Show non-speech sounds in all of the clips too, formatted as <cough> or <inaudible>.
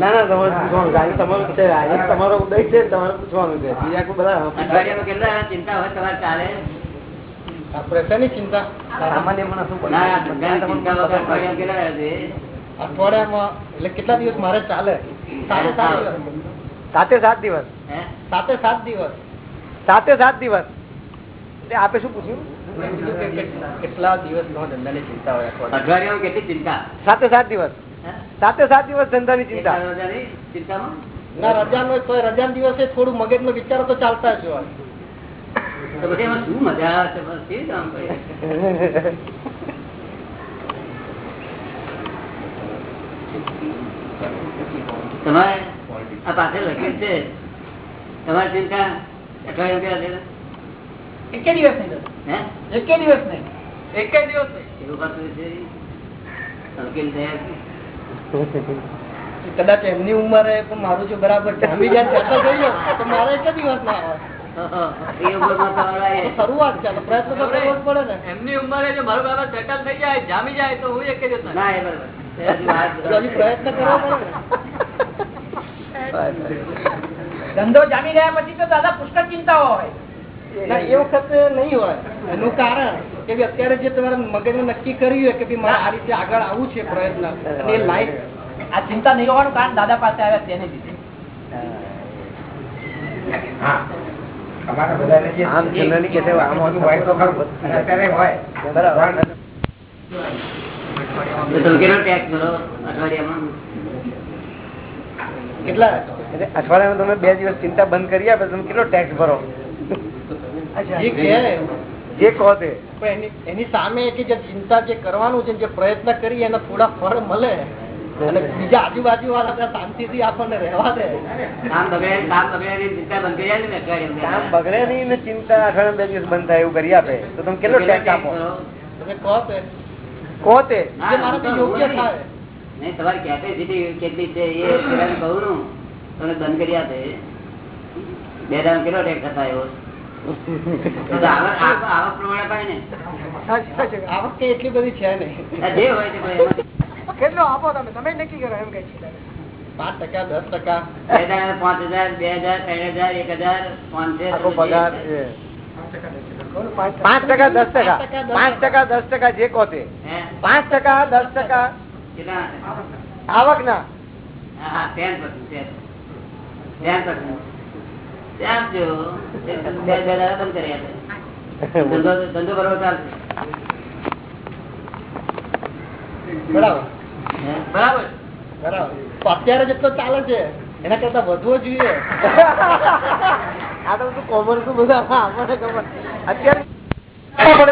ના ના તમારે પૂછવાનું. આજે તમારું છે આજે તમારો ઉદય છે તમારે પૂછવાનું છે. બીજા કોઈ બધા કેટલા ચિંતા હોય તમારે ચાલે? ચિંતા. સામાન્ય ના અઠવાડિયામાં કેટલા રહે છે? અઠવાડિયામાં એટલે કેટલા દિવસ મારે ચાલે? સાતે સાત દિવસ. સાતે સાત દિવસ? સાતે સાત દિવસ. સાતે સાત દિવસ? એટલે આપે શું પૂછ્યું? કેટલા દિવસ ધંધાની ચિંતા હોય અઠવાડિયામાં? કેટલી ચિંતા? સાતે સાત દિવસ? સાતે સાત દિવસ ધંધાની ચિંતા. ચિંતામાં? ના રજાનો તો રજા દિવસે થોડું મગજનો વિચારો તો ચાલતા જ હોય. તો પછી એમાં શું મજા આવે છે? બસ કેવી કામ કરે તમારે આ પાસે લખ્યું છે? તમારી ચિંતા અઠવાડિયા છે? એકે દિવસ નહીં. એક દિવસ નહીં. એકે દિવસ નહીં. એવું પાછું છે? વકીલ થયા છે? કદાચ એમની ઉંમરે પણ મારું છું બરાબર જામી જાય સેટલ થઈ જાય તો મારે એક દિવસ ના આવે શરૂઆત છે પ્રયત્ન તો કરવો જ પડે ને. એમની ઉંમરે જો મારું બાબા સેટલ થઈ જાય જામી જાય તો હું એકે દિવસ બરોબર. પ્રયત્ન કરવો પડે <laughs> ધંધો જામી ગયા પછી તો દાદા પુષ્કળ ચિંતાઓ હોય. ના, એ વખત નહીં હોય. એનું કારણ કે અત્યારે જે તમારે મગજમાં નક્કી કર્યું કે ભઈ મારે આ રીતે આગળ આવવું છે પ્રયત્ન એ લાઈફ આ ચિંતા નહીં હોવાનું કારણ દાદા પાસે આવ્યા તેને લીધે આમ જનરલી કે છે, આમ હોય તો તો તમે કેટલો ટેક્સ ભરો અઠવાડિયામાં? કેટલા? એટલે અઠવાડિયામાં તમે બે દિવસ ચિંતા બંધ કરી આપે તમે કેટલો ટેક્સ ભરો? જે કહે જે કહો તે. એની સામે જે ચિંતા જે કરવાનું છે જે પ્રયત્ન કરી એના થોડા ફળ મળે. અને બીજા આજુબાજુ વાળા ત્યાં શાંતિથી આપણને રહેવા દે. કામ બગડે કામ બગડે ચિંતા બંધ કરી આપે ને કામ બગડે નહીં ને ચિંતા અઠવાડિયામાં બે દિવસ બંધ થાય એવું કરી આપે. તો તમે કેટલો ટેક્સ આપો તમે કહો તે. કહો તે. મારાથી યોગ્ય થાય. નહીં તમારી કેપેસિટી કેટલી છે એ કહું નું બંધ કરી આપે. બે ટાઈમ કેટલો ટેક્સ અપાયો તો તો આવક એટલી બધી છે નહીં. કેટલો આપો તમે? તમે નક્કી કરો એમ કઈ છે પાંચ ટકા દસ ટકા. પાંચ હજાર બે હજાર ત્રણ હજાર એક હજાર પાંચસો પગાર પાંચ ટકા દસ ટકા. પાંચ ટકા. દસ ટકા. જે કહો તે પાંચ ટકા દસ ટકા. આવક ના ધંધો ધંધો બરોબર ચાલશે. બરાબર. બરાબર. બરાબર. અત્યારે જેટલો ચાલે છે એના કરતા વધવો જોઈએ. આ તો બધું કોમર્સ બધા આપણને ખબર. અત્યારે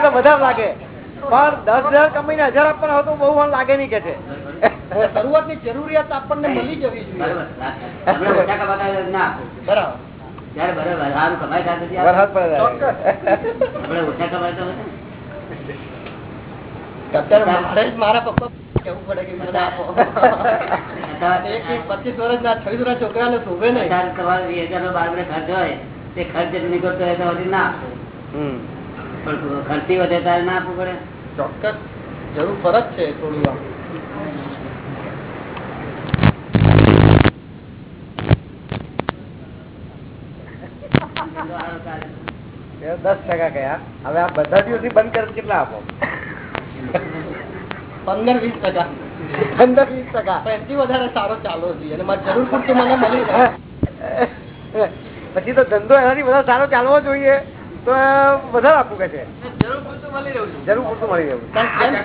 તો વધારે લાગે. પણ દસ હજાર કમાઈને હજાર આપવાના હોય તો બહુ લાગે નહીં કે છે. શરૂઆતની જરૂરિયાત આપણને મળી જવી જોઈએ. બરોબર. હોય તો ના. કમાતા હોય ને મારે પપ્પા કેવું પડે કે મને આપો. પચીસ છવ્વીસ શોભે નહીં. તમારે વીસ હજારનો બાર મહિને ખર્ચ હોય તે ખર્ચ નીકળતો હોય તો ના આપો. પણ ખર્ચી વધે તારે ના આપવું પડે. ચોક્કસ. જરૂર ફરજ છે થોડું આમ એ દસ ટકા કયા? હવે આ બધા દિવસથી બંધ કરે કેટલા આપો? પંદર વીસ ટકા. પંદર વીસ ટકા. એથી વધારે સારો ચાલો છે. અને મારે જરૂર પૂરતું મને મળી રહે. પછી તો ધંધો એનાથી બધા સારો ચાલવો જોઈએ. તો વધારે આપવું કે છે? જરૂર પૂરતું મળી રહ્યું જરૂર પૂરતું મળી રહેવું. કારણ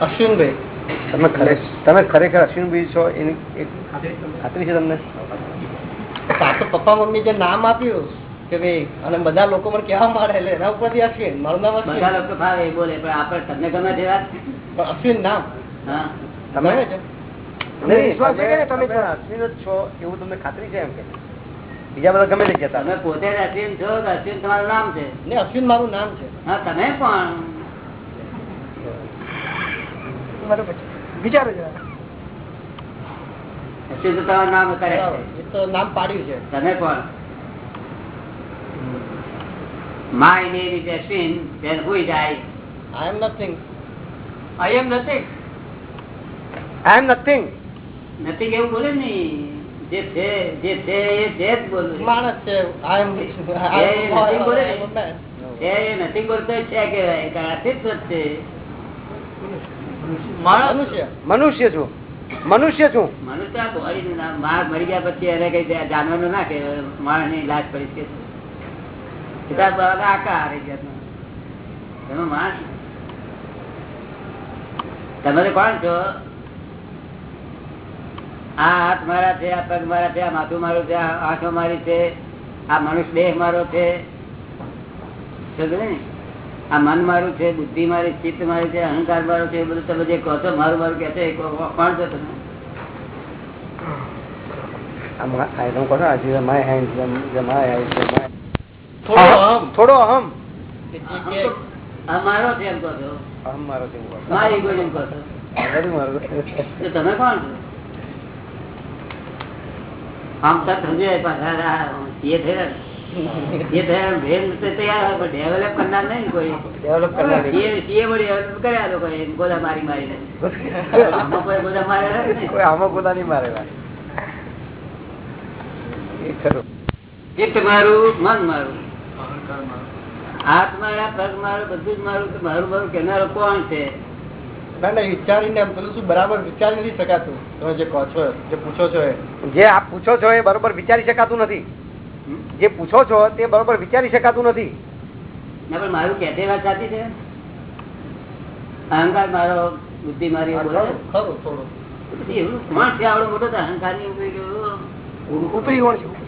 અશ્વિનભાઈ તમે ખરે તમે ખરેખર અશ્વિનભાઈ છો એની ખાતરી છે તમને? આ પપ્પા મમ્મી જે નામ આપ્યું કે ભાઈ અને બધા લોકો મને કેવા માંડે એટલે એના ઉપરથી અશ્વિન મારું નામ અશ્વિન બધા લોકો ફાવે બોલે પણ આપણે તમને ગમે છે વાત પણ અશ્વિન નામ. હા. તમે ગમે છે? છે તમે તમે તમે અશ્વિન જ છો એવું તમને ખાતરી છે એમ કે? બીજા બધા ગમે તે કહેતા તમે પોતે જ અશ્વિન છો કે અશ્વિન તમારું નામ છે. ને અશ્વિન મારું નામ છે હા તમે પણ બરોબર છે વિચારો જરા અશ્વિન તો તમારું નામ કરે બરાબર. એ તો નામ પાડ્યું છે તમે પણ my name is Ashwin, then who is I? I am nothing. I am nothing. I am nothing. Nothing એવું બોલે ને જે છે જે છે એ છે જ બોલવું માણસ છે આઈ એમ <laughs> એ બોલે એ નથી બોલતો છે કહેવાય કારણ અસ્તિત્વ છે મનુષ્ય. મનુષ્ય છું. મનુષ્ય છું. મનુષ્ય મરી ગયા પછી એને કઈ જાનવરનું કે માણસની લાશ પડી છે. તમે કોણ છો આ હાથ મારા છે આ પગ મારા છે આ માથું મારું છે આંખો મારી છે આ મનુષ્ય દેહ મારો છે? આ મન મારું છે બુદ્ધિ મારી ચિત્ત મારી છે અહંકાર મારો છે એ બધું તમે જે કહો છો મારું મારું કે છે કોણ છો તમે I don't know. I see my hands, my eyes, my. થોડો અહમ. થોડો અહમ. કે જે કે આ મારો છે એમ કહો છો. અહમ મારો છે. મારી ego એમ કહો છો. બધું મારું. તો તમે કોણ છો? આમ તો સમજાય પાછા એ થયા. એ થયા ભેદ તૈયાર હોય પણ ડેવલપ કરનાર નહીં કોઈ. ડેવલપ કરનાર એ વળી કર્યા લોકો ગોદા મારી મારીને. આમાં કોઈ ગોદા મારે કોઈ આમાં ગોદા નહીં મારેલા એ ખરું. ચિત્ત મારું મન મારું. હાથ મારા પગ મારું બધું જ મારું મારું મારું કેનારો કોણ છે? ના ના વિચારીને એમ પેલું શું બરાબર વિચારી નથી શકાતું. તમે જે કહો છો જે પૂછો છો એ. જે આપ પૂછો છો એ બરોબર વિચારી શકાતું નથી. જે પૂછો છો તે બરોબર વિચારી શકાતું નથી. ના પણ મારું કહેતે વાત સાચી છે? અહંકાર મારો બુદ્ધિ મારી ખરું થોડું. એવું કોણ છે આવડો મોટો તો અહંકારની ઉપરી ગયો ઉપરી કોણ છે?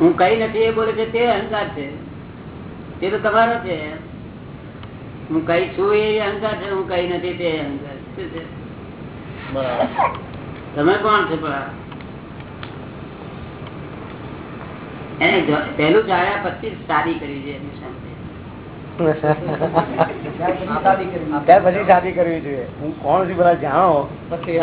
હું કઈ નથી એ બોલે છે તે અહંકાર છે. એ તો તમારો છે. હું કઈ છું એ અહંકાર છે હું કઈ નથી તે અહંકાર છે. તમે કોણ છો પણ? એને જો- પહેલું જાણ્યા પછી શાદી કરી છે એની સાથે ત્યાર પછી શાદી કરવી જોઈએ. હું કોણ છું બધા જાણો. પછી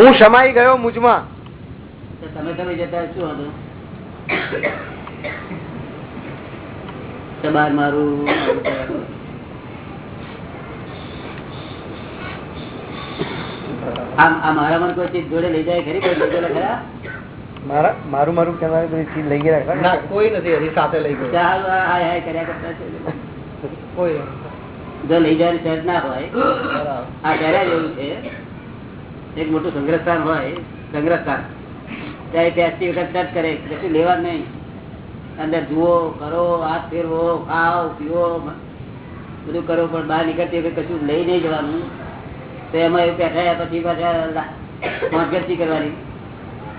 હું સમાઈ ગયો મુજમાં. તમે તમે જતા શું હતું? બાર મારું મારું મન કોઈ ચીજ જોડે લઈ જાય ખરી? કોઈ લઈ ગયેલા ખરા? મારા મારું મારું બધી ચીજ લઈ ગયા ના કોઈ નથી હજી સાથે લઈ ગયો. ચાલ હાય હાય કર્યા કરતા છે. કોઈ જો લઈ જાય સહેજ ના હોય બરાબર. આ કર્યા જેવું છે. એક મોટું સંગ્રહસ્થાન હોય, સંગ્રહસ્થાન. ત્યાં ત્યાંથી વખત કરે કશું લેવા નહીં. અંદર જુઓ, કરો, હાથ ફેરવો, ખાઓ પીવો બધું કરો, પણ બહાર નીકળતી વખત કશું લઈ નહીં જવાનું. તો એમાં એવું બેઠાયા પછી પાછા મોજગસ્તી કરવાની.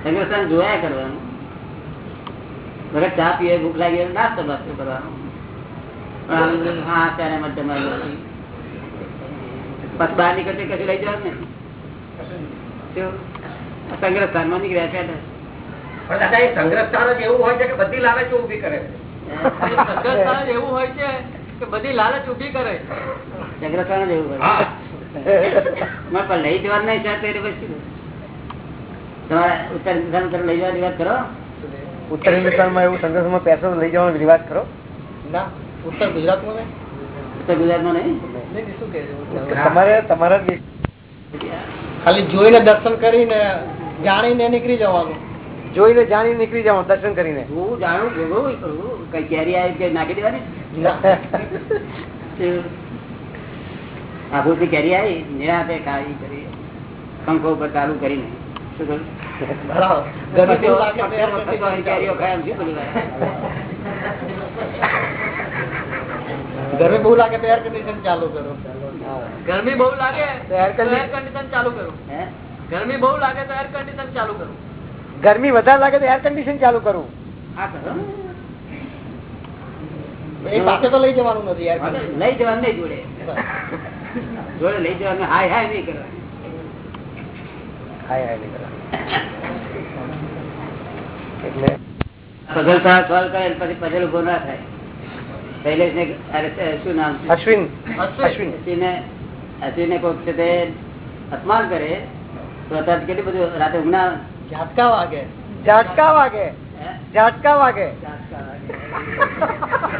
સંગ્રહસ્થાન જોયા કરવાનું. વખત ચા પીએ, ભૂખ લાગી, નાસ્તો બાસ્તો કરવાનો. પણ હા ત્યારે મધ્યમાં બહાર નીકળતી કશું લઈ જવાનું નહીં. શું? આ સંગ્રહસ્થાનમાં નીકળ્યા બેઠા પણ દાદા એ સંગ્રહસ્થાન જ એવું હોય છે કે બધી લાલચ ઊભી કરે સંગ્રહસ્થાન જ એવું હોય છે કે બધી લાલચ ઊભી કરે. સંગ્રહસ્થાન જ એવું હોય. પણ લઈ જવા નહીં સાથે પછી તમારા ઉત્તર હિન્દુસ્તાન તરફ લઈ જવાની વાત કરો? ઉત્તર હિન્દુસ્તાનમાં એવું સંઘર્ષમાં પૈસો લઈ જવાનો રિવાજ કરો? ના ઉત્તર ગુજરાતમાં ને ઉત્તર ગુજરાતમાં નહીં, તમારે તમારા દેશ ખાલી જોઈને દર્શન કરીને જાણીને નીકળી જવાનું. જોઈને જાણી નીકળી જવાનું દર્શન કરીને. હું જાણું કઈ કેરી આવી કે નાખી દેવાની. <laughs> આભૂતિ કેરી આવી નિરાતે કાળી કરી પંખો ઉપર ચાલુ કરીને? ગરમી બહુ લાગે તો એર કન્ડિશન ચાલુ કરો. ગરમી બહુ લાગે તો એર કન્ડિશન ચાલુ કરું. ગરમી બહુ લાગે તો એર કન્ડિશન ચાલુ કરું. ગરમી વધારે લાગે તો એર કન્ડિશન ચાલુ કરું. હા એ સાથે તો લઈ જવાનું નથી લઈ જવાનું નહીં જોડે. જોડે લઈ જવાનું હાય હાય નહીં કરવાનું હાય હાય નહીં કરવા. એટલે સાહેબ સોલ્વ કરે પછી પઝલ ઊભો ના થાય. શું નામ? અશ્વિન અશ્વિન. અશ્વિને અશ્વિને કોઈક છે તે અપમાન કરે તો અત્યારે કેટલી બધું રાતે ઉમના ઝાટકા વાગે ઝાટકા વાગે હે? ઝાટકા વાગે ઝાટકા વાગે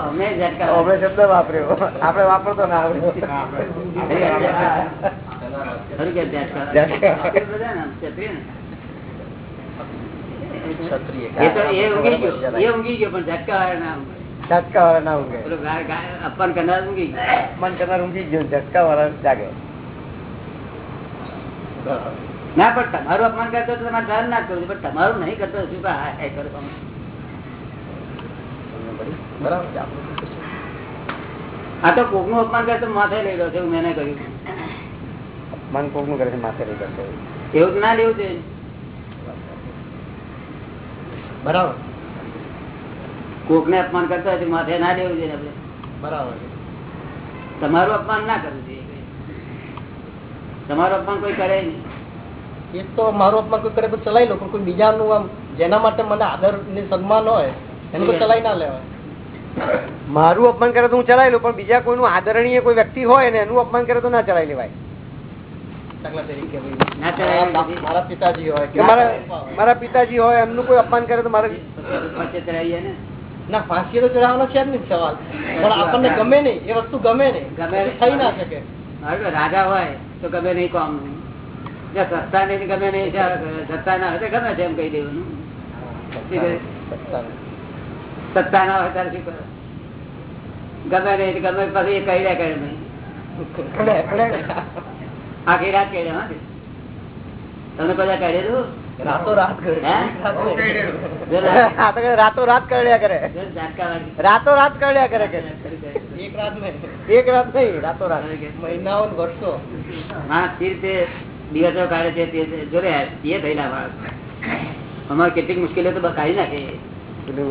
અમે જાતકા વાગે. અમે શબ્દ વાપર્યો આપણે વાપરતો ના આવડે ખરું કે જાતકા વાગે? જાતકા. આપણે બધા ને આમ ક્ષત્રિય ને. ક્ષત્રિય એ તો એ ઊંઘી ગયો એ ઊંઘી ગયો પણ ઝટકા વાળા ના ઊંઘે. ઝટકા વાળા ના ઊંઘે પેલો ગા- ગા- અપમાન કરનાર ઊંઘી ગયો મન કરનાર ઊંઘી ગયો ઝટકા વાળા જાગે ના પણ તમારું અપમાન કરતો તો તમારે સહન ના કરવું પણ તમારું નહીં કરતો તો શું કરો તમે? છે આ તો કોકનું અપમાન કરતો માથે લઈ રહ્યો છે એવું મેં કહ્યું અપમાન કોકનું કરે છે માથે લઈ રહ્યો એવું તો ના લેવું જોઈએ. બરાબર. કોક ને અપમાન કરતો હોય માથે ના લેવું જોઈએ આપણે. બરાબર. તમારું અપમાન ના કરવું તમારું અપમાન કોઈ કરે નહીં. એ તો મારું અપમાન કોઈ કરે તો ચલાવી લો પણ કોઈ બીજાનું આમ જેના માટે મને આદર ને સન્માન હોય એને તો ચલાવી ના લેવાય. મારું અપમાન કરે તો હું ચલાવી લઉં પણ બીજા કોઈનું આદરણીય કોઈ વ્યક્તિ હોય ને એનું અપમાન કરે તો ના ચલાવી લેવાય. મારા પિતાજી હોય મારા મારા પિતાજી હોય એમનું કોઈ અપમાન કરે તો મારે પછી ના? ફાંસી તો ચડાવવાનો છે જ નહીં સવાલ. પણ આપણને ગમે નહીં એ વસ્તુ ગમે નહીં. ગમે થઈ ના શકે. રાજા હોય તો ગમે નહીં કોમ જો સસ્તા નહીં ગમે નહીં સત્તા ના હોય ગમે છે એમ કહી દેવાનું. સત્તા ના. હોય ત્યારે શું કરે? ગમે નહીં ગમે પછી કહી રહ્યા કરે નહીં. આખી રાત કહી રહ્યા તમે તમને બધા કહી દીધું? રાતો રાત? જો કરડ્યા કરે. જો. રાતો રાત કરડ્યા કરે કે એક રાત નહીં. એક રાત નહીં રાતો રાત મહિનાઓ ને વર્ષો. હા તે રીતે દિવસો કાઢે છે તે જો એ થયેલા માણસ અમારે કેટલીક મુશ્કેલીઓ તો કાઢી નાખે.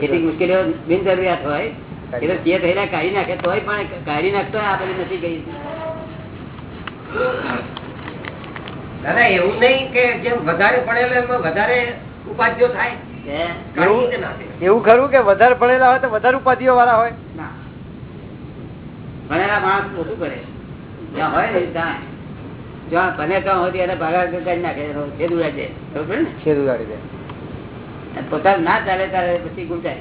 કેટલીક મુશ્કેલીઓ બિનજરૂરિયાત હોય. એટલે તે થયેલા કાઢી નાખે તોય પણ કાઢી નાખતો આ બધી નથી ગઈ. દાદા એવું નહીં કે જેમ વધારે પડેલો એમાં વધારે ઉપાધિઓ થાય. એવું ખરું કે વધારે ભણેલા હોય તો વધારે ઉપાધિઓ વાળા હોય ભણેલા માણસ ઓછું કરે. જ્યાં હોય ને ત્યાં. જ્યાં બને ત્યાં હોય એને ભાગા કરી નાખે. છેદ ઉડાડી દે. બરોબર ને? છેદ ઉગાડી દે. પોતાનું ના ચાલે ત્યારે પછી ગુંચાય.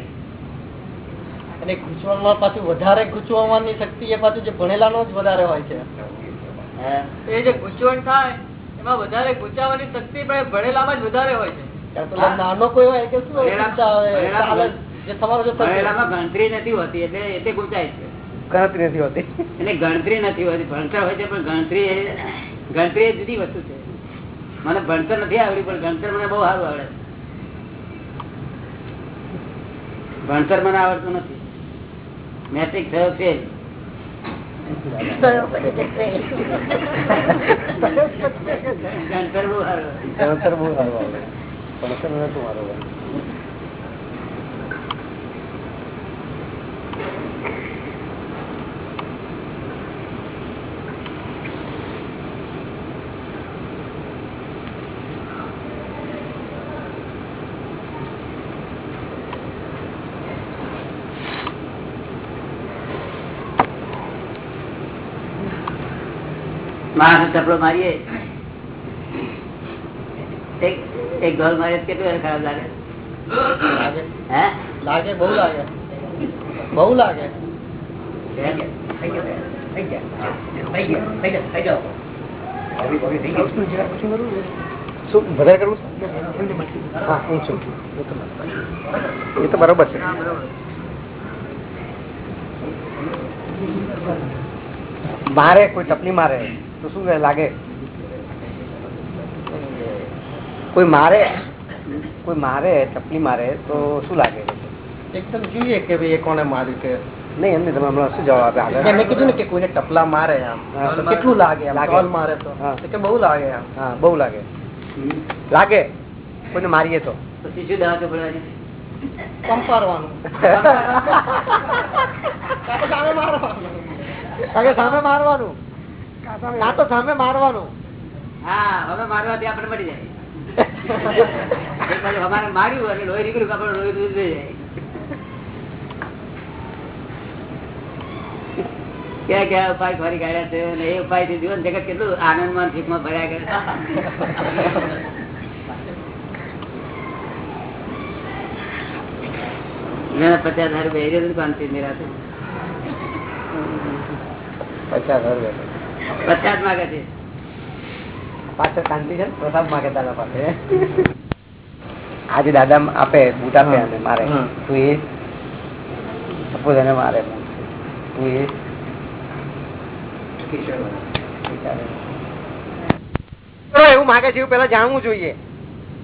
અને ગૂંચવામાં પાછું વધારે ગુચવાની શક્તિ એ પાછું જે ભણેલાનો જ વધારે હોય છે. હે? એ જે ગુચવણ થાય એમાં વધારે ગૂંચાવાની શક્તિ ભણેલામાં જ વધારે હોય છે. નાનો કોઈ હોય કે શું ગણતરી નથી હોતી એટલે એટલે ગુંચાય છે. ગણતરી નથી હોતી. એટલે ગણતરી નથી હોતી ભણતર હોય છે પણ ગણતરી ગણતરી એ જુદી વસ્તુ છે. મને ભણતર નથી આવડ્યું પણ ગણતર મને બહુ સારું આવડે ભણતર મને આવડતું નથી. મેટ્રિક થયો ફેલ ગણતર બહુ સારું ગણતર બહુ સારું આવે પણ નથી મારો. માણસ ચપલો મારીએ. એક એક ગોલ મારીએ તો કેટલું ખરાબ લાગે? લાગે. હે? લાગે બહુ લાગે. બહુ લાગે. થઈ ગયા, થઈ ગયા, થઈ ગયા, થઈ ગયા, થઈ જાઓ. શું વધારે કરવું હા ઊંચું એ તો બરોબર છે. મારે કોઈ ટપલી મારે. તો શું લાગે? કોઈ મારે કોઈ મારે ચપલી મારે તો શું લાગે? એકદમ જોઈએ કે ભાઈ એ કોને માર્યું કે નહીં એમને તમે હમણાં શું જવાબ આપે? મેં કીધું ને કે કોઈને ટપલા મારે આમ કેટલું લાગે લાગે. મારે તો. કે બહુ લાગે આમ હા બહુ લાગે. લાગે? કોઈને મારીએ તો. પછી શું દવા મારવાનું. સામે મારવાનું. કાં તો સામે મારવાનો. હા હવે મારવાથી આપણે મળી જાય. <laughs> અમારે માર્યું અને લોહી નીકળ્યું આપણે લોહી દૂધ જાય. ક્યાં ક્યાં ઉપાય ફરી કાઢ્યા છે? અને એ ઉપાયથી જીવન જગત કેટલું આનંદમાં સુખમાં ભર્યા કરે મેં પચાસ હજાર રૂપિયા એ થી મેરા પચાસ હજાર પચાસ માંગે છે. પાછળ શાંતિ છે પ્રસાદ માગે તારા પાસે. આજે દાદા આપે બૂટ આપે અને મારે. તું એ સપોઝ એને મારે તું એ એવું માગે છે એવું પેલા જાણવું જોઈએ.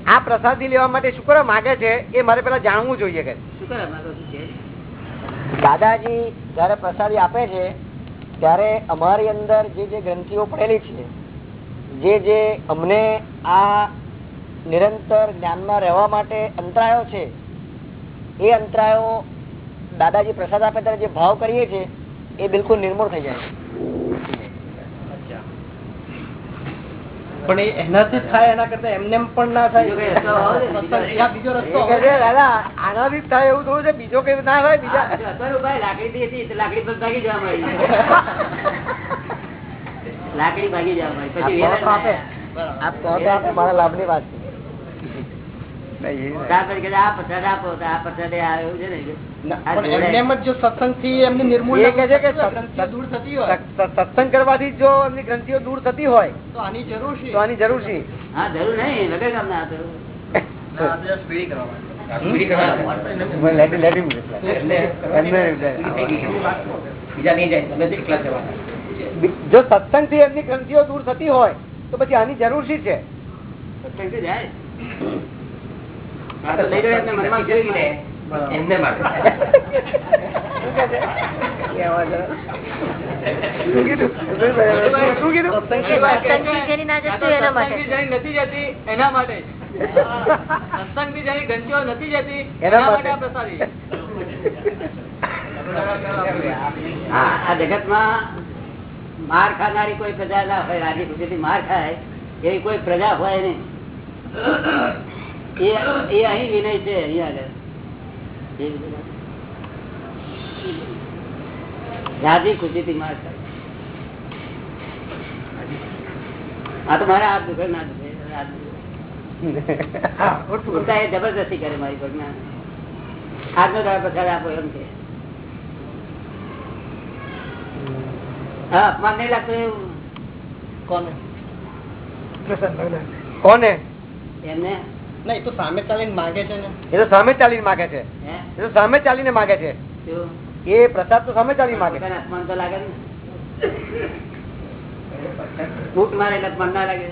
આ પ્રસાદી લેવા માટે શું કરવા માગે છે એ મારે પેલા જાણવું જોઈએ કે? દાદાજી જયારે પ્રસાદી આપે છે ત્યારે અમારી અંદર જે જે ગ્રંથિઓ પડેલી છે, જે જે અમને આ નિરંતર જ્ઞાનમાં રહેવા માટે અંતરાયો છે, એ અંતરાયો દાદાજી પ્રસાદ આપે ત્યારે જે ભાવ કરીએ છીએ, એ બિલકુલ નિર્મૂળ થઈ જાય પણ એનાથી થાય એના કરતા એમને પણ ના થાય. બીજો રસ્તો આનાથી જ થાય એવું થોડું છે બીજો કઈ ના થાય બીજા લાકડી લાકડી પર ભાગી જવા મળી <laughs> લાકડી ભાગી જવા મળી પછી મારા વાત છે ને પણ કહે છે કે ગ્રંથિઓ દૂર થતી હોય સત- સત્સંગ કરવાથી જો એમની ગ્રંથિઓ દૂર થતી હોય તો આની જરૂર છે. તો આની જરૂર હા જરૂર નહીં વગર કામ ના જ સત્સંગથી એમની ગ્રંથિઓ દૂર થતી હોય તો પછી આની જરૂર શી છે? તો લઈ જાય. માટે જેની નથી જતી એના માટે નથી જતી એના આ પ્રસાદી આ જગતમાં માર ખાનારી કોઈ પ્રજા ના હોય રાજી ખુશીથી માર ખાય એવી કોઈ પ્રજા હોય નહીં. એ અહીં વિનય છે અહીંયા આગળ. એ વિનય. રાજી માર આ તો મારા હાથ દુખે ના દુખે જબરદસ્તી કરે મારી પર ના. આજનો દાડો પ્રસાદ આપો એમ કે. હા અપમાન નહીં લાગતું એવું? કોને? કોને? એમને? એ તો સામે ચાલીને માંગે છે એ તો સામે ચાલીને માગે છે. એ તો સામે ચાલીને માગે છે. એ પ્રસાદ તો સામે ચાલી માગે પોતાને તો લાગે ને. ફૂટ મારે એટલે અપમાન ના લાગે.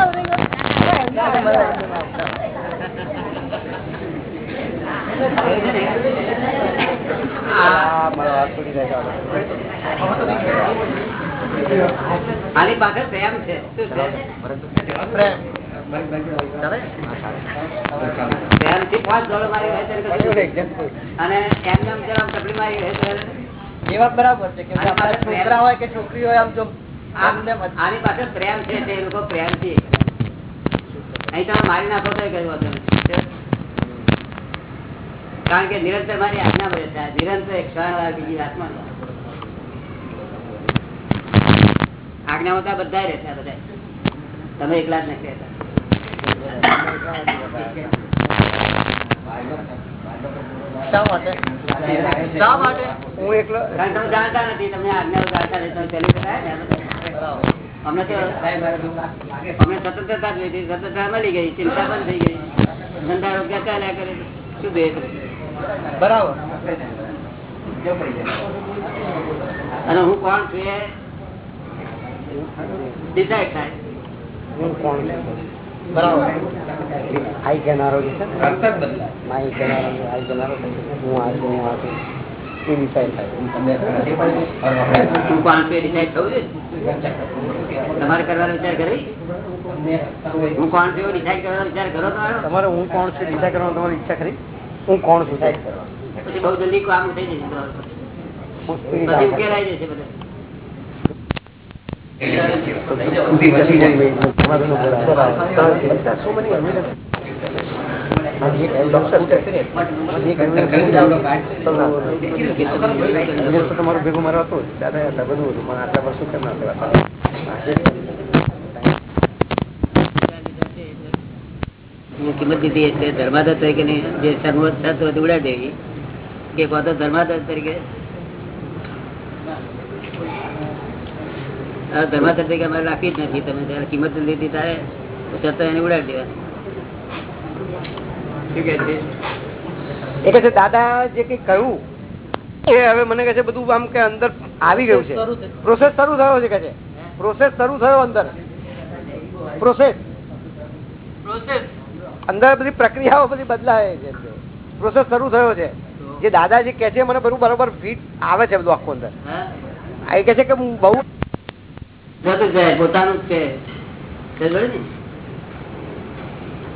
તૂટી જાય છે. આની પાછળ પ્રેમ છે. પ્રેમ પ્રેમથી પાંચ દોડ મારી હોય ત્યારે એવું કશું exam કોઈ. અને એમને આમ જરા આમ ચપડી મારી એ વાત બરાબર છે કે છોકરા હોય કે છોકરી હોય આમ જો આની પાછળ પ્રેમ છે તે લોકો પ્રેમથી અહીં તમે મારી નાખો તો કહ્યું હતું કારણ કે નિરંતર મારી આજ્ઞા થાય. નિરંતર એક ક્ષણ વાર બીજી આત્મા આજ્ઞા તો બધા રહેતા બધા તમે એકલા જ નથી રહેતા. હું એકલો તમે જાણતા નથી તમે આજ્ઞાઓ જાણતા નથી તમે ચલી શકાય ને અમને તો અમને સ્વતંત્રતા જ જોઈતી સ્વતંત્રતા મળી ગઈ. ચિંતા બંધ થઈ ગઈ. ધંધા રોગ્યા ચાલ્યા કરે. શું દે બરાબર. અને હું કોણ છું એ ડિસાઈડ થાય. હું કોણ છું? બરાબર. આઈ કહેનારો જે છે માઈ કહેનારો આઈ ને, હું આ છું હું આ છું. એ થાય ડિસાઈડ છે તમારે કરવાનો વિચાર કરવી હું કોણ છું ડિસાઈડ કરવાનો વિચાર કરો તમારો તમારે હું કોણ છું ડિસાઇડ કરવાની તમારી ઈચ્છા ખરી હું કોણ છું પછી બહુ જલ્દી કામ થઈ જશે. ઉકેલાઈ જશે બધા તમારું ભેગું મારો હતો દાદા હતા બધું હતું પણ આટલા વર્ષો કેમ ના? કિંમત દીધી એટલે ધર્માદર તરીકે ની જે હતી ઉડાડી દેવી. કે પોતે ધર્માદર તરીકે આ ધર્માદર તરીકે અમારે રાખી જ નથી. તમે જયારે કિંમત લીધી ત્યારે છતાં એને ઉડાડી દેવા શું કે છે? એ દાદા જે કઈ કહ્યું એ હવે મને કહે છે બધું આમ કે અંદર આવી ગયું છે. પ્રોસેસ શરૂ થયો છે કે છે. પ્રોસેસ શરૂ થયો અંદર. પ્રોસેસ પ્રોસેસ અંદર બધી પ્રક્રિયાઓ બધી બદલાય છે. પ્રોસેસ શરૂ થયો છે. જે દાદાજી કે છે મને બધું બરોબર ફીટ આવે છે બધું આખું અંદર. એ કહે છે કે હું બહુ પોતાનું જ છે.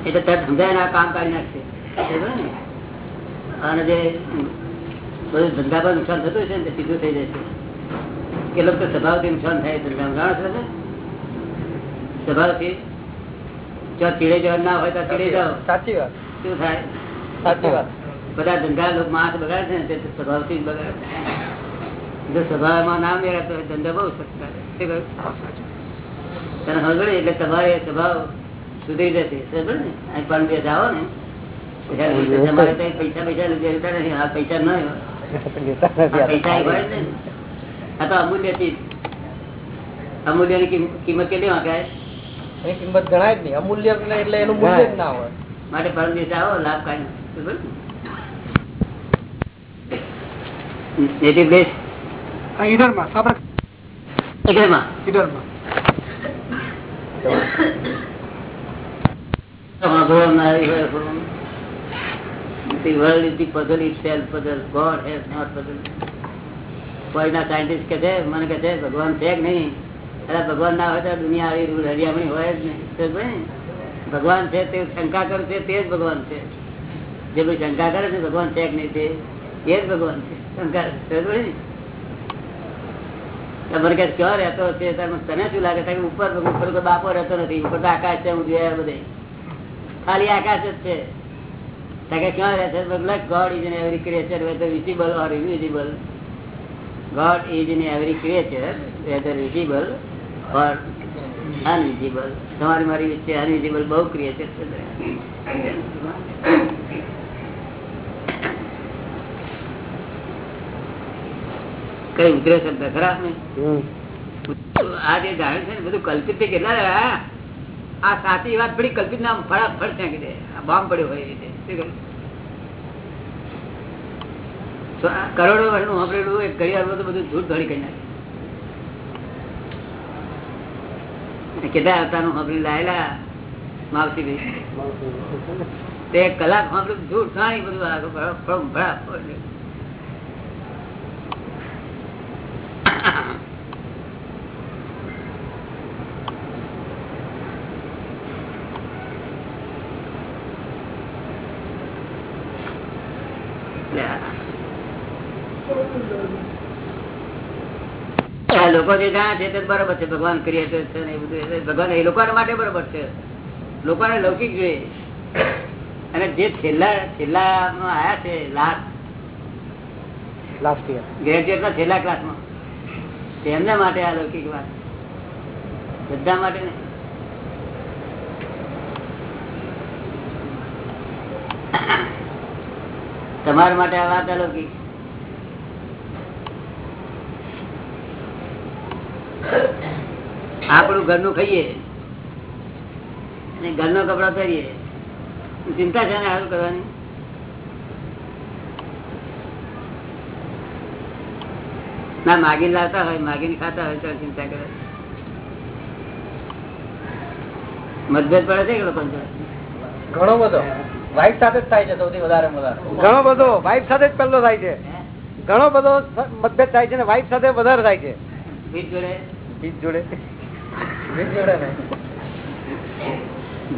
એટલે તરત સમજાય ને કામ કરી નાખશે? અને જે બધું ધંધા પર નુકસાન થતું છે ને સીધું થઈ જશે કેટલોક તો સ્વભાવથી નુકસાન થાય ધંધામાં જાણો છો સ્વભાવથી જો ચીડે જવાનું ના હોય તો ચીડે જાઓ. સાચી વાત. શું થાય? સાચી વાત. બધા ધંધા લોકો માણસ બગાડે છે ને તે સ્વભાવથી જ બગાડે જો સ્વભાવમાં ના મેળવતો હોય ધંધા બહુ સસ્તા છે. તને હળગડે એટલે તમારે સ્વભાવ સુધરી જશે. સમજ્યો ને અહીં પણ બે જાઓ ને. પૈસા પૈસા લેતા નથી. આ ન આ તો અમૂલ્ય ચીજ કિંમ- કિંમત કેટલી વાંકાય એની કિંમત ગણાય જ નહીં. અમૂલ્ય એટલે એનું મૂલ્ય જ ના હોય. માટે પરમ દિવસે આવો લાભ કાઢી ને? ઈડરમાં. ના પણ The world છે ભગવાન છે કે નહીં? અરે, ભગવાન ના હોય તો દુનિયા આવી હરિયામણી હોય જ નહીં. ભગવાન છે તે શંકા કરે છે, તે જ ભગવાન છે. જે ભાઈ શંકા કરે છે, ભગવાન છે કે નહીં તે? એ જ ભગવાન છે. તને શું લાગે? કે ઉપર ઉપર બાપો રહેતો નથી. ઉપર તો આકાશ છે હું જોયા બધે. ખાલી આકાશ જ છે. ક્યાં રહે છે? God is in every creature whether visible or invisible God is in every creature whether visible or invisible તમારી મારી વચ્ચે અનવિઝિબલ બહુ ક્રિએચર છે કઈ ઉતરે શબ્દ ખરા? આ જે જાણે છે ને બધું કલ્પિત કેટલા રહ્યા? આ સાચી વાત પડી કલ્પિત નામ ફળાફળ ફેંકી દે. બોમ્બ પડ્યો હોય રીતે. કરોડો વર્ષનું સાંભળેલું એક ઘડિયાળ તો બધું ધૂળ ધોળી કરી નાખે. કેટલા અવતારનું વાપરી લાયેલા? માવસી ભાઈ તે કલાક સાંભળ્યું ધૂળ ધાણી બધું આ ભળ- ભળ- ભળા પડ્યું. આ લોકો જે જાણે છે તે બરોબર છે. ભગવાન કરીએ છે ને બધું ભગવાન એ લોકો માટે બરોબર છે. લોકોને લૌકિક જોઈએ. અને જે છેલ્લા છેલ્લા આયા છે લાસ્ટ લાસ્ટ યર ગ્રેજ્યુએટ ના છેલ્લા ક્લાસમાં તેમના માટે આ લૌકિક વાત. બધા માટે ને તમારા માટે આ વાત અલૌકિક. આપણું ઘરનું ખાઈએ અને ઘરનો કપડા કરીએ ચિંતા છે ને હાલ કરવાની? ના માગીને લાવતા હોય માગીને ખાતા હોય તો ચિંતા કરે. મતભેદ પડે છે કે લોકો ઘણો બધો. વાઇફ સાથે જ થાય છે સૌથી વધારે ઘણો બધો. વાઇફ સાથે જ પહેલો થાય છે. ઘણો બધો મતભેદ થાય છે ને વાઇફ સાથે વધારે થાય છે. ભીત જોડે? ભીત જોડે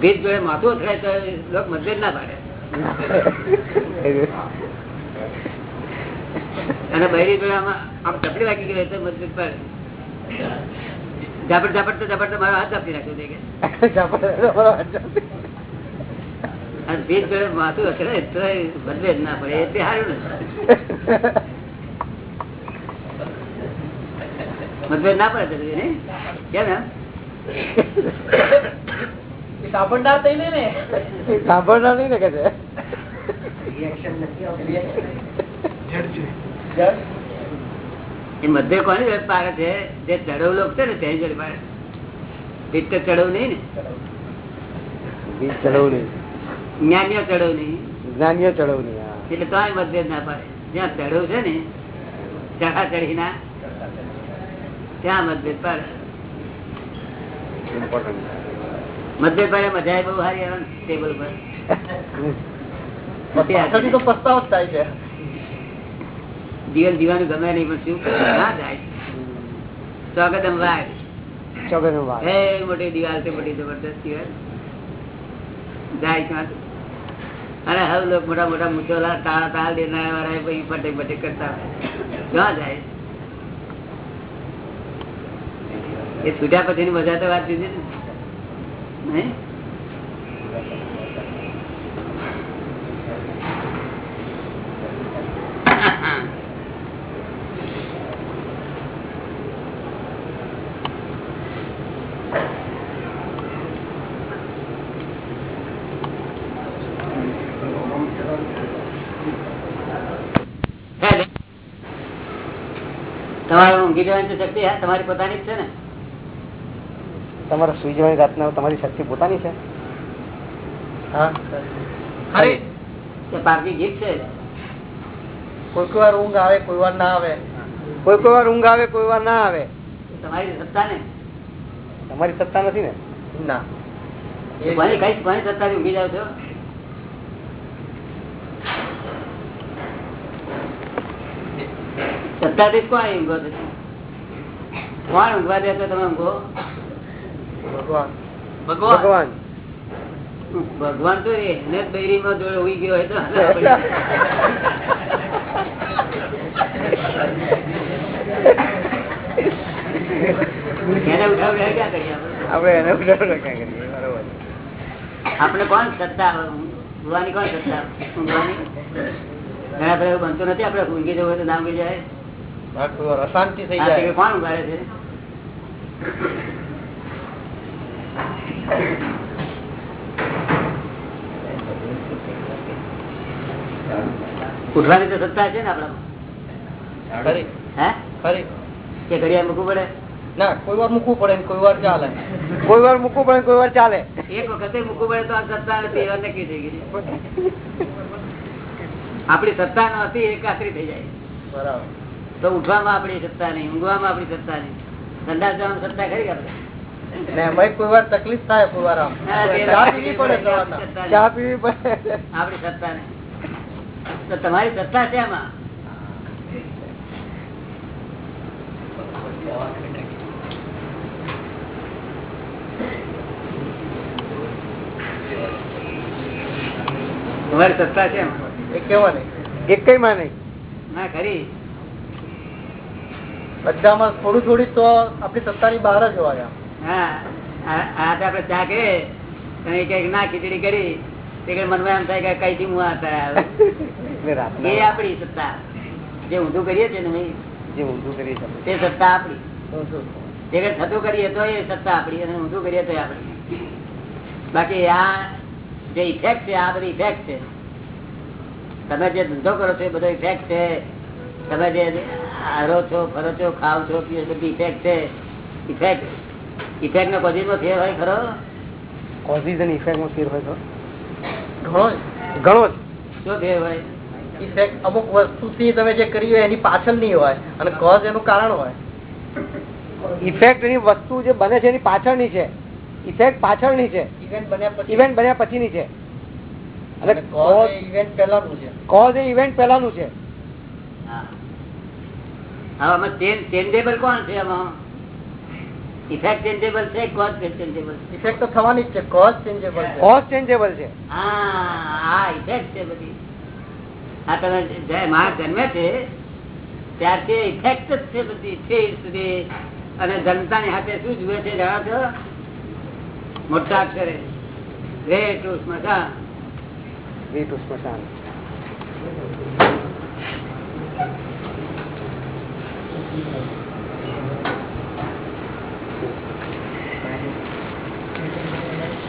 ભીત જોડે માથું અથડાય તો લોક મતભેદ ના પાડે. અને બહેરી જોડે આમ ચપડી વાગી ગયો તો મતભેદ પાડે. ઝાપટ ઝાપટ તો ઝાપટ તો મારો હાથ ઝાપટી રાખ્યો છે કે. ભીત જોડે માથું અથડાય તો મતભેદ ના પડે. એ તે સારું ને મતભેદ ના પડે તો ને કેમ એમ? સાંભળનાર થઈ ને. ને સાંભળનાર નહીં ને કે છે? એ મધ્ય કોની જોડે પાડે છે? જે ચડવ લોક છે ને તેની જોડે પાડે. ભીત તો ચડવ નહીં ને. બીજ ચડવણી જ્ઞાનીઓ ચડવ નહીં. એટલે તો મધ્ય ના પાડે. જ્યાં ચડવ છે ને ચઢા ચડી ના ત્યાં મતભેદ પડે મતભેદ પાડે મજા બહુ સારી આવે ટેબલ પર. <laughs> જીવન જીવાનું ગમે નહીં પણ શું ના જાય સ્વાગતમ વાઘ. ચોગન વાત એ મોટી દિવાલ છે મોટી જબરદસ્ત દિવાલ. જાય ક્યાં અને હવે લોકો મોટા મોટા મૂછોલા તાળા તાળ દેનારા વાળા પછી પટેક કરતા. ક્યાં જાય? એ છૂટ્યા પછીની મજા તો વાત કીધી ને. તમારું તમારે ઊંઘી જવાની શક્તિ હા, તમારી પોતાની જ છે ને. તમારા સુઈ જવાની રાતના તમારી શક્તિ પોતાની છે? હા. ખરી કે પારકી ગીત છે? કોઈ કોઈ વાર ઊંઘ આવે કોઈ વાર ના આવે. કોઈ કોઈ વાર ઊંઘ આવે કોઈ વાર ના આવે. તમારી સત્તા ને તમારી સત્તા નથી ને? ના. કોની કઈ કોની ઊંઘી જાવ છો? સત્તાથી કોણ ઊંઘો કોણ ઊંઘવા દે તો તમે ઊંઘો? ભગવાન. ભગવાન? તો એને જ બૈરીમાં જોડે ઉઈ ગયો હોય આપણે? કોણ સત્તા? ભગવાની કોણ સત્તા? ઘણા બધા બનતું નથી. આપણે ઊંઘી જવું હોય તો નામ જાય. અશાંતિ થઈ જાય. કોણ ઊભા છે? ઉઠવાની તો સત્તા છે ને કે ઘડિયાળ મૂકવું પડે? ના કોઈ વાર મૂકવું પડે કોઈ વાર ચાલે. કોઈ વાર મૂકવું પડે કોઈ વાર ચાલે. એક વખતે મૂકવું પડે તો આ સત્તા નથી એવા નક્કી થઈ ગઈ. આપણી સત્તા ન હતી એ કાતરી થઈ જાય. બરાબર. તો ઉઠવામાં આપણી સત્તા નહીં ઊંઘવામાં આપણી સત્તા નહીં. ઠંડા જવાનું સત્તા ખરી આપણે? ને એમાંય કોઈ વાર તકલીફ થાય કોઈ વાર આમ હા, તે ચા પીવી પડે ચા પીવી પડે. આપણી સત્તા ને તમારી સત્તા છે આમાં? તમારી સત્તા છે એમાં એક કઈ માં નહીં. ના ખરી. બધામાં થોડું થોડી તો આપણી સત્તાની બહાર જ હોય આમ. હા. આ આ તો આપણે ચા કરીએ. અને કંઈક ના ખીચડી કરી. મનમાં એમ થાય કે કઈ થી હું આ એ આપડી સત્તા. જે ઊંધું કરીએ છીએ ને જે ઊંધું કરીએ તે સત્તા આપડી કઈ થતું કરીએ તો એ સત્તા આપડી અને ઊંધું કરીએ તો આપડી બાકી આ જે ઇફેક્ટ છે આ બધી ઇફેક્ટ છે. તમે જે ધંધો કરો છો એ બધો ઇફેક્ટ છે. તમે જે હરો છો ફરો છો ખાવ છો પીઓ બધી ઇફેક્ટ છે. ઇફેક્ટ ઇફેક્ટ નો કોઝિસમાં ફેર હોય ખરો? કોઝિસ અને ઇફેક્ટમાં ફેર હોય તો? ઘણો જ. ઘણો શું ફેર હોય? ઇફેક્ટ અમુક વસ્તુથી તમે જે કર્યું હોય એની પાછળ નહીં હોય અને કોઝ એનું કારણ હોય. ઇફેક્ટની વસ્તુ જે બને છે એની પાછળની છે. ઇફેક્ટ પાછળની છે. ઇવેન્ટ બન્યા પછી. ઇવેન્ટ બન્યા પછીની છે. અને કોઝ ઇવેન્ટ પહેલાનું છે. કોઝ એ ઇવેન્ટ પહેલાનું છે. હા. હા આમાં ચેન્જેબલ કોણ છે આમાં? ઇફેક્ટ ચેન્જેબલ છે કોઝ ચેન્જેબલ છે? ઇફેક્ટ તો થવાની જ છે કોઝ ચેન્જેબલ છે. કોઝ ચેન્જેબલ છે. હા આ ઇફેક્ટ છે બધી. આ તમે જન્મે છે ત્યારથી ઇફેક્ટ જ છે બધી છે સુધી. અને જનતાની હાથે શું જુએ છે જાણો છો? મોટા અક્ષરે. રે ટુ સ્મશાન ટુ સ્મશાન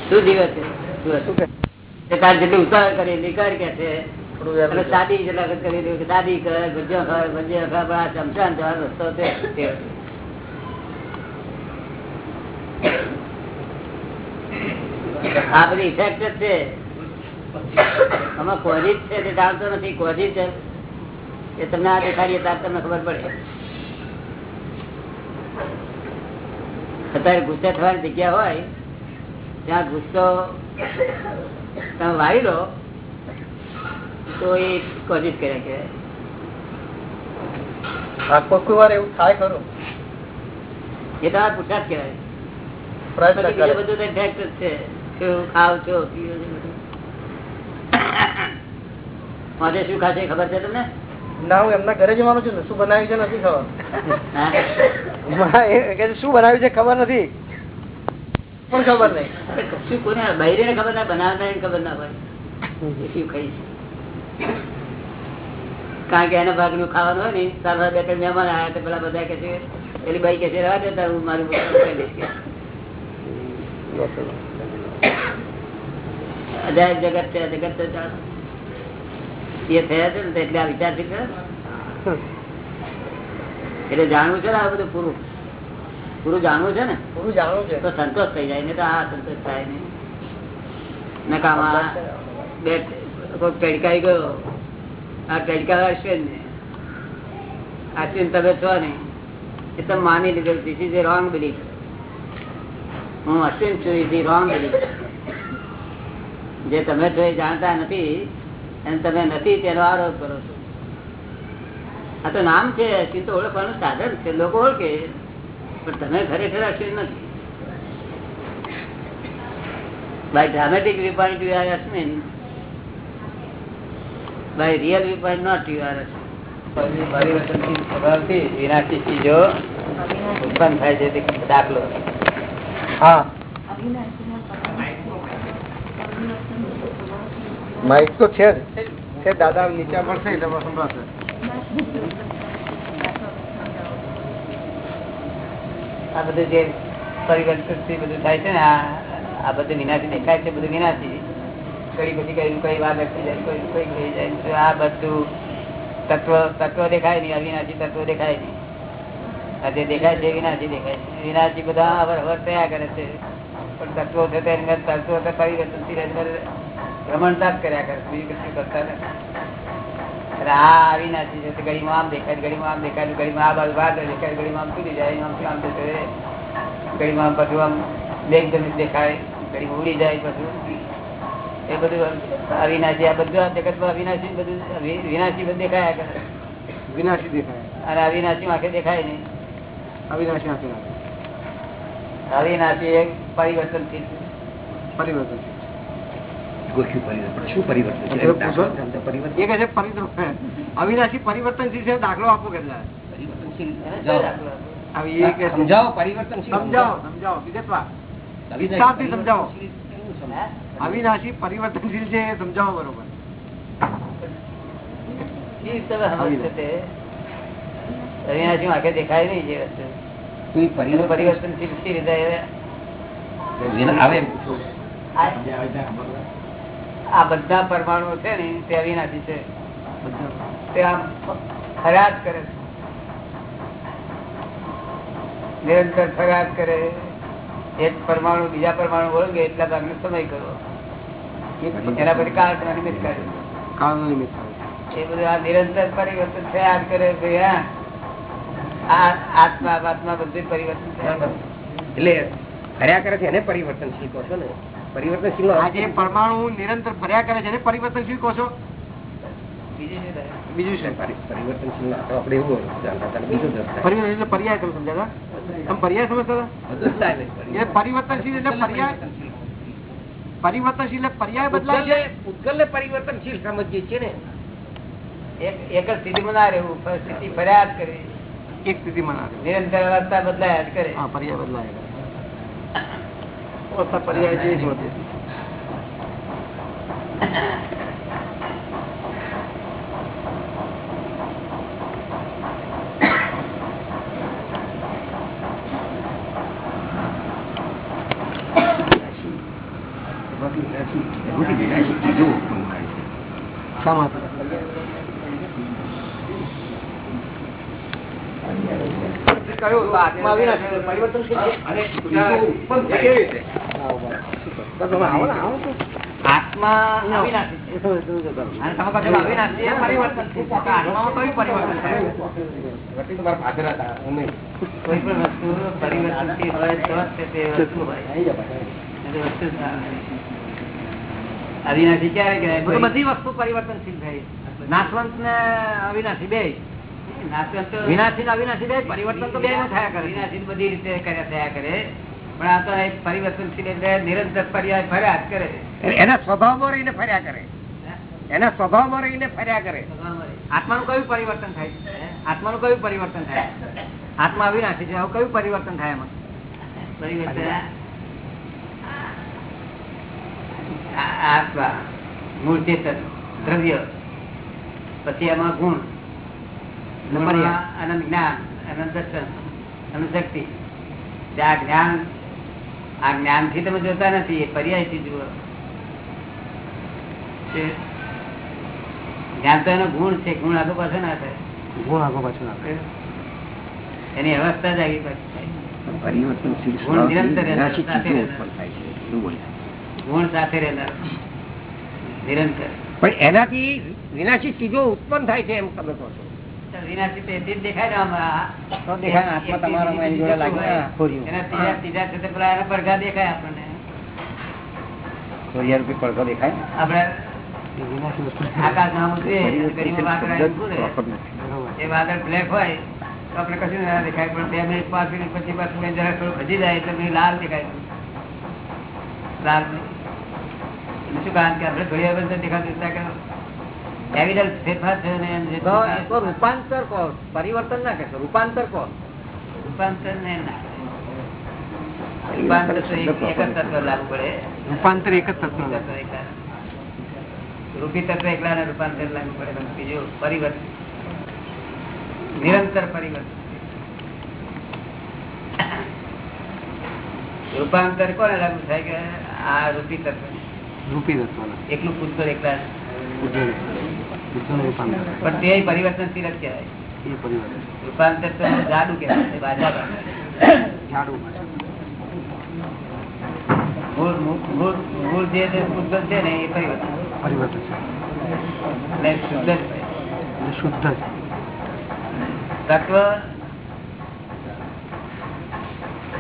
શું જીવે છે? તાર જેટલી ઉતાર કરી નીકળ કે છે. દાદી જેટલા કરી દાદી ચમચાન જવાનો રસ્તો છે આ બધી ઇફેક્ટ જ છે. આમાં કોઝિટ છે તે જાણતો નથી. કોઝિટ છે. એ તમને આ દેખાડીએ ત્યારે તમને ખબર પડે. અત્યારે ગુસ્સે થવાની જગ્યા હોય ત્યાં ગુસ્સો તમે વાળી લો તો એ કોઝિટ કર્યા કહેવાય કોઈ કોઈ વાર એવું થાય ખરું? એ તમારા પુરસાદ કહેવાય. કરે. બધું તો છે. શું ખાવ છો પીવો આજે શું ખાશે ખબર છે તમને? ના હું એમના ઘરે જવાનું છું શું બનાવ્યું છે નથી ખબર. કે શું બનાવ્યું છે ખબર નથી. પણ ખબર નહીં. કોને બૈરીને ખબર ના બનાવનારને ખબર ના પડે. એ શું છે. કારણ કે એના ભાગનું ખાવાનું હોય ને તારા બે ત્રણ મહેમાન આવ્યા તો પેલા બધા કે છે પેલી ભાઈ કે છે રહેવા દે તારું મારું બધું કરી દઈશ અજાયબ જગત છે જગત તો ચાલો. એ થયા છે ને એટલે આ વિચાર છે એટલે જાણવું છે ને આ બધું પૂરું. પૂરું જાણવું છે ને? પૂરું જાણવું છે. તો સંતોષ થઈ જાય ને તો આ સંતોષ થાય ને નકામાં બે કોઈ ટેડકાઈ ગયો. આ ટેડકા અશ્વિન ને. આશ્વિન તમે છો ને એ તમે માની લીધું this is a wrong belief હું અશ્વિન છું ઇઝ રોંગ બિલીફ જે તમે છો એ જાણતા નથી અને તમે નથી તેનો આરોપ કરો છો. આ તો નામ છે અશ્વિન તો ઓળખવાનું સાધન છે. લોકો ઓળખે. પણ તમે ખરેખર અશ્વિન નથી. By dramatic viewpoint you are Ashmin. By real viewpoint not you are Ashmin. પરિવર્તનશીલ સ્વભાવથી વિનાશી ચીજો ઉત્પન્ન થાય છે દાખલો. હા. માઇક તો છે જ. છે દાદા નીચે મળશે એટલે સંભળાશે આ બધું જે પરિવર્તનથી બધું થાય છે ને, આ બધું વિનાશી દેખાય છે, બધું વિનાશી કઈ પછી કઈ કઈ વાર લખી જાય, કોઈ કોઈ જાય. આ બધું તત્વ તત્વ દેખાય નહીં, અવિનાશી તત્વ દેખાય નહીં. આ જે દેખાય છે વિનાશી દેખાય છે. વિનાશી બધા અવર અવર થયા કરે છે. પણ તત્વો છે તેની અંદર, તત્વો અંદર ભ્રમણતા જ કર્યા કરે. બીજું કશું કરતા નથી. અવિનાશી છે ઘડીમાં આમ દેખાય ઘડીમાં આમ દેખાય ઘડીમાં આ બાજુ બહાર દેખાય ઘડીમાં આમ સુધી જાય આમ આમ થશે? ઘડીમાં આમ પાછું આમ મેઘધનુષ દેખાય ઘડી ઉડી જાય બધું એ બધું અવિનાશી આ બધું જગતમાં અવિનાશી બધું વિનાશી બધું દેખાયા કરે વિનાશી દેખાય. અને અવિનાશી આંખે દેખાય નહીં. અવિનાશી આંખે અવિનાશી એક પરિવર્તન પરિવર્તન પરિવર્તન. પરિવર્તન અવિનાશી પરિવર્તનશીલ છે દાખલો આપો કેટલા. સમજાવો. પરિવર્તનશીલ સમજાવો સમજાવો. વિગતવાર. સમજાવો. અવિનાશી પરિવર્તનશીલ છે એ સમજાવો બરોબર? અવિનાશી. દેખાય નહીં જે વસ્તુ. પરિવર્તન પરિવર્તનશીલ આવે. આ- બધા પરમાણુ છે ને તે અવિનાશી છે. તે આમ ફરાજ કરે છે. નિરંતર ફરાજ કરે. એક પરમાણુ બીજા પરમાણુ ઓળંગે એટલા ભાગનો સમય કરો એના પછી કાળ નિમિત્ત કરે. કાળ નિમિત્ત એ બધું આ નિરંતર પરિવર્તન થયા કરે ભાઈ આત્મા આત્મા બધું પરિવર્તન થયા એટલે ફર્યા કરે છે એને પરિવર્તનશીલ કહો છો ને. પરિવર્તનશીલ નો આ અર્થ જે પરમાણુ નિરંતર ફર્યા કરે છે. પરિવર્તનશીલ કહો છો? બીજું શું પરિવર્તનશીલ નો એવું ને બીજો જ અર્થ થાય. પરિવર્તન એટલે પર્યાય તમે સમજાતા? તમે પર્યાય હતા? ને. પરિવર્તનશીલ એટલે પર્યાય? પરિવર્તનશીલ. પર્યાય બદલાય છે? પૂતગલને પરિવર્તનશીલ સમજીએ છીએ ને. એક એક જ સ્થિતિમાં ના રહેવું સ્થિતિ ફર્યા જ કરે. એક સ્થિતિમાં ના રહે. નિરંતર અવસ્થા બદલાયા જ કરે. હા પર્યાય બદલાય અવસ્થા પર્યાય છે એ જ હોતી. બધી વિનાશી- બધી વિનાશી ચીજો ઉત્પન્ન થાય છે. શા માટે કયું તો આત્મા અવિનાશી છે, પરિવર્તનશીલ છે અને ચીજો ઉત્પન્ન થાય કેવી રીતે? તો તમે આવો આત્મા કયું પરિવર્તન. અવિનાશી ક્યારે કહેવાય? બધી વસ્તુ પરિવર્તનશીલ થઈ નાશવંત ને અવિનાશી બે. વિનાશી ને અવિનાશી બે પરિવર્તન તો બે થયા કરે વિનાશી બધી રીતે કર્યા થયા કરે. પણ આ તો એક પરિવર્તનશીલ એટલે નિરંતર પર્યાય ફર્યા જ કરે એના સ્વભાવમાં રહીને ફર્યા કરે. એના સ્વભાવમાં રહીને ફર્યા કરે. આત્માનું કયું પરિવર્તન થાય? આત્માનું કયું પરિવર્તન થાય? આત્મા અવિનાશી છે. આવું કયું પરિવર્તન થાય એમાં? પરિવર્તન. મૂળ ચેતન દ્રવ્ય. પછી એમાં ગુણ. અનંત જ્ઞાન અનંત દર્શન અનંત શક્તિ. આ જ્ઞાન આ જ્ઞાનથી તમે જોતા નથી એ પર્યાયથી જુઓ જ્ઞાન તો એનો ગુણ છે ગુણ આગો પાછો ના થાય. ગુણ આગો પાછો ના થાય. એની અવસ્થા જ આગી પાછી ગુણ નિરંતર એના સાથે ઉત્પન્ન થાય છે ગુણ સાથે રહેનાર. નિરંતર. પણ એનાથી વિનાશી ચીજો ઉત્પન્ન થાય છે એમ તમે કહો છો. બ્લેક હોય તો આપડે કશું ના દેખાય પણ બે મિનિટ પાંચ મિનિટ પછી પાછું જરા થોડું ભજી જાય એટલે લાલ દેખાય. લાલ શું કારણ કે આપણે ઘડિયા બંધ દેખાતું? કે એવિડન્સ ફેરફાર થયો ને રૂપાંતર કહો પરિવર્તન ના કહેશો રૂપાંતર કહો. રૂપાંતર ને ના રૂપાંતર એક જ તત્વ લાગુ પડે. રૂપાંતર એક જ તત્વ તત્વ રૂપી તત્વ એકલા ને રૂપાંતર લાગુ પડે બીજું પરિવર્તન. નિરંતર પરિવર્તન. રૂપાંતર કોને લાગુ થાય કે આ રૂપી તત્વ? રૂપી તત્વ એકલું પુસ્તક એકલા. પણ તે પરિવર્તનશીલ જ કહેવાય. રૂપાંતર તો જાડું કહેવાય ભાષા. મૂળ જે તે છે ને એ પરિવર્તન. પરિવર્તન છે. એટલે શુદ્ધ શુદ્ધ તત્વ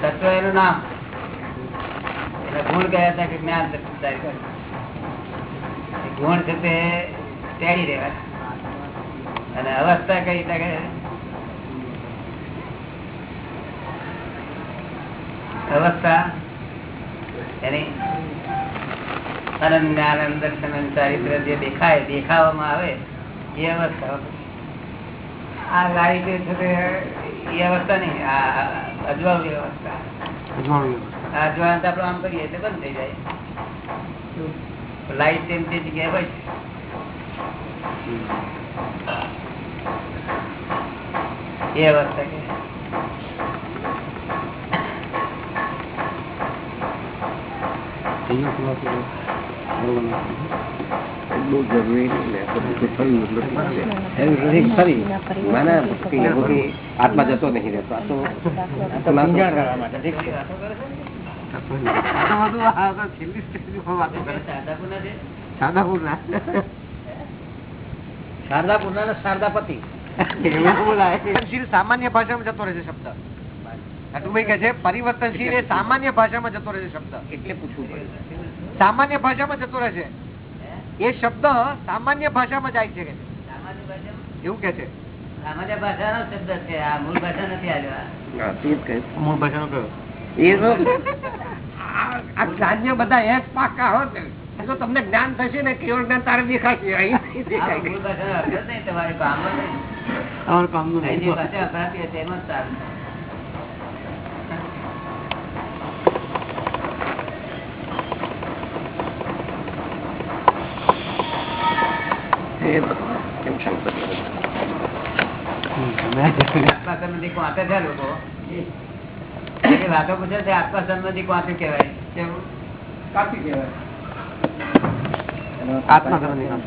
તત્વ એનું નામ. એટલે ગુણ ગયા હતા કે જ્ઞાન ગુણ છે તે તેડી રહેવા અને અવસ્થા કઈ એટલે અવસ્થા એની અનંત આનંદ દર્શન ચારિત્ર જે દેખાય દેખાવામાં આવે એ અવસ્થા આ લાઈટ છે એ અવસ્થા નહીં આ અજવાળી અવસ્થા. અજવાળું આ આપણે આમ કરીએ એટલે બંધ થઈ જાય. લાઈટ તેમ તે જગ્યાએ હોય. એ અવસ્થા કે બહુ જરૂરી ને. આત્મા જતો નહીં રહેતો આ તો આ તો સમજણ કરવા માટે ઠીક છે છેલ્લી સ્ટેજ વાતો કરે સાદા પુના છે પૂર્ણા ને શારદા પતિ. પરિવર્તનશીલ સામાન્ય ભાષામાં જતો રહેશે શબ્દ. અટુભાઈ કહે છે પરિવર્તનશીલ એ સામાન્ય ભાષામાં જતો રહેશે શબ્દ. એટલે પૂછવું પડે. સામાન્ય ભાષામાં જતો રહેશે એ શબ્દ સામાન્ય ભાષામાં જાય છે કે સામાન્ય ભાષામાં એવું કે છે. સામાન્ય ભાષાનો શબ્દ છે આ મૂળ ભાષા નથી આવ્યો. આ. હા, તે મૂળ ભાષાનો કયો? એ તો આ બધા એ જ પાકા હોત તો તમને જ્ઞાન થશે ને કેવળ જ્ઞાન તારે દેખાશે તમારે કામ છે. લોકો? વાતો પૂછે છે આત્મા સંબંધી કોતે કહેવાય? કેવું? કાપી સંબંધી કામ.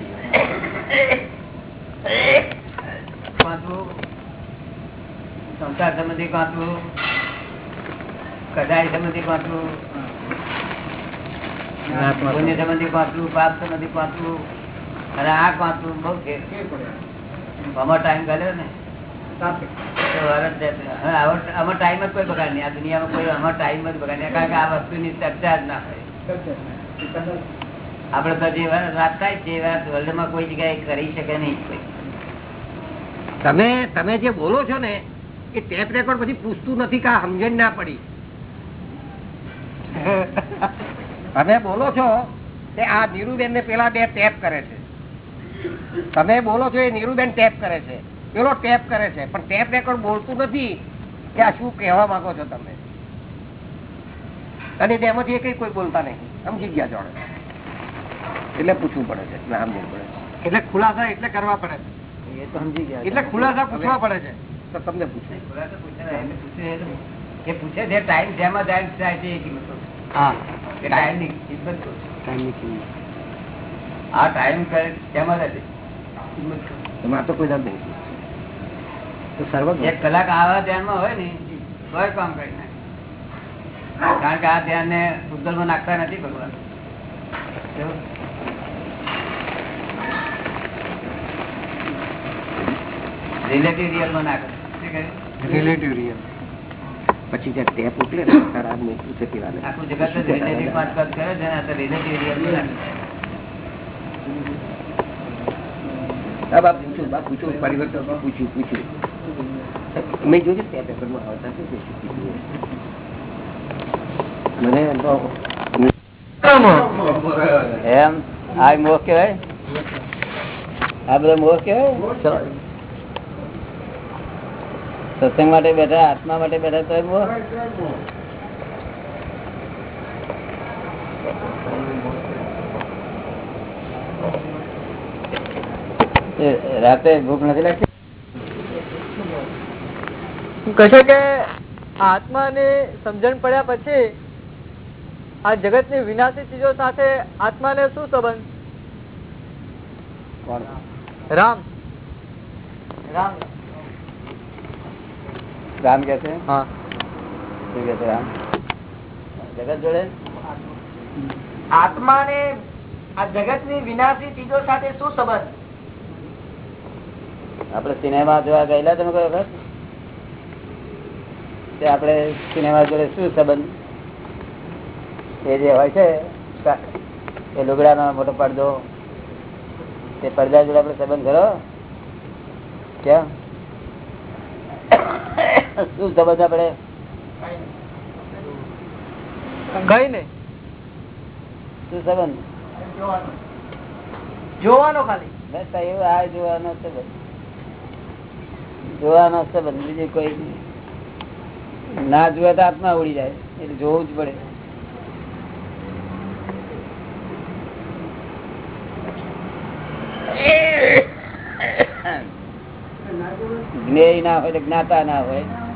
સંસાર સંબંધી વાંચવું કઢાઈ સંબંધી વાંચવું આમાં ટાઈમ ગયો ને? આમાં ટાઈમ જ કોઈ બગાડ નહીં. આ દુનિયામાં કોઈ, આમાં ટાઈમ જ બગાડ નહીં. કારણ કે આ વસ્તુની ચર્ચા જ ના હોય આપડે તો જે વાત થાય છે વાત વર્લ્ડમાં કોઈ જગ્યાએ કરી શકે નહીં તમે તમે જે બોલો છો ને, એ ટેપ રેકોર્ડ પછી પૂછતું નથી કે સમજણ ના પડી. તમે બોલો છો તે આ નીરુબેન ને પેલા બે ટેપ કરે છે. તમે બોલો છો એ નીરુબેન ટેપ કરે છે. પેલો ટેપ કરે છે. પણ ટેપ રેકોર્ડ બોલતું નથી કે આ શું કહેવા માંગો છો તમે? અને તેમાંથી એ કઈ કોઈ બોલતા નહીં. સમજી ગયા જોડે. એટલે પૂછવું પડે છે સમજવું પડે છે. એટલે ખુલાસા એટલે કરવા પડે છે. એ તો સમજી ગયા એટલે ખુલાસા પૂછવા પડે છે. તો તમને પૂછે. ને, પૂછે એ પૂછે છે ટાઈમ જેમાં ટાઈમ થાય છે એ કિંમત. હા. ટાઈમની કિંમત ટાઈમની કિંમત. આ ટાઈમ કરે તેમાં જ કિંમત એમાં તો કોઈ દાદ તો સર્વ એક કલાક આવા ધ્યાનમાં હોય ને કોઈ કામ કરી નાખે. કારણ કે આ ધ્યાન ને ઉદ્ગલમાં નાખતા નથી ભગવાન. રિલેટિવ રિયલમાં નાખે. શું કહ્યું? રિલેટિવ રિયલ પછી જયારે ટેપ ઉકલે ને ત્યારે આદમી પૂછે પીવાને આખું જગત જ રિલેટિવમાં જ કરે છે ને આ તો રિલેટિવ રિયલમાં નાખે. હા બાપ પૂછ્યું બાપ પૂછ્યું પરિવર્તન પૂછ્યું પૂછ્યું. મેં જોયું ટેપ રેકોર્ડમાં આવતા છે તે પૂછ્યું. મને તો એમ? આ મોહ કેવાય આ બધો મોહ કેવાય સત્સંગ માટે બેઠા આત્મા માટે બેઠા તો રાતે ભૂખ નથી લાગતી? કહે કે આત્માને સમજણ પડ્યા પછી આ જગતની વિનાશી ચીજો સાથે આત્માને શું સંબંધ? રામ. રામ. રામ કે છે? હા. શું કે છે રામ? જગત જોડે? આત્માને આ જગતની વિનાશી ચીજો સાથે શું સંબંધ? આપડે સિનેમા જોવા ગયેલા તમે કોઈ વખત? તે આપણે સિનેમા જોડે શું સંબંધ? એ જે હોય છે કા- એ લુગડાનો મોટો પડદો તે પડદા જોડે આપડે સંબંધ કરો કેમ શું સમજ આપડે? કઈ નહીં શું સંબંધ જોવાનો ખાલી. બસ એવું આ જોવાનો સંબંધ જોવાનો સંબંધ બીજું કોઈ ના જોવે તો આત્મા ઉડી જાય. એટલે જોવું જ પડે. <coughs> જ્ઞેય ના હોય એટલે જ્ઞાતા ના હોય.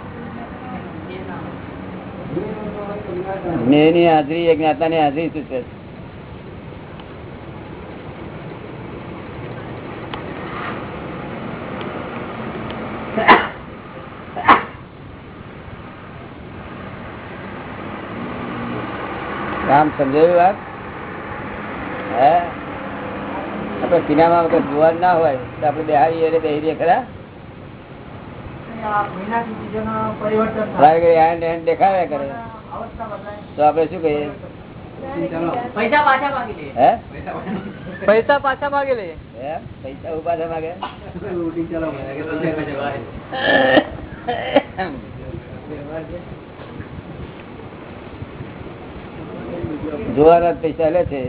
જ્ઞેયની હાજરી એ જ્ઞાતા ની હાજરી શું છે? સમજાયું વાત? હે? આપણે સિનેમા વગર જોવા ના હોય તો આપડે બેહારી એટલે બેહી રહીએ ખરા દેખાડ્યા કરે. તો આપડે શું કહીએ? પૈસા પાછા માગી લે હે? પૈસા પાછા માગી લે પૈસા ઊભા થવા માંગે? જોવાના જ પૈસા લે છે.